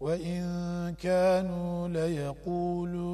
وإن كانوا ليقولون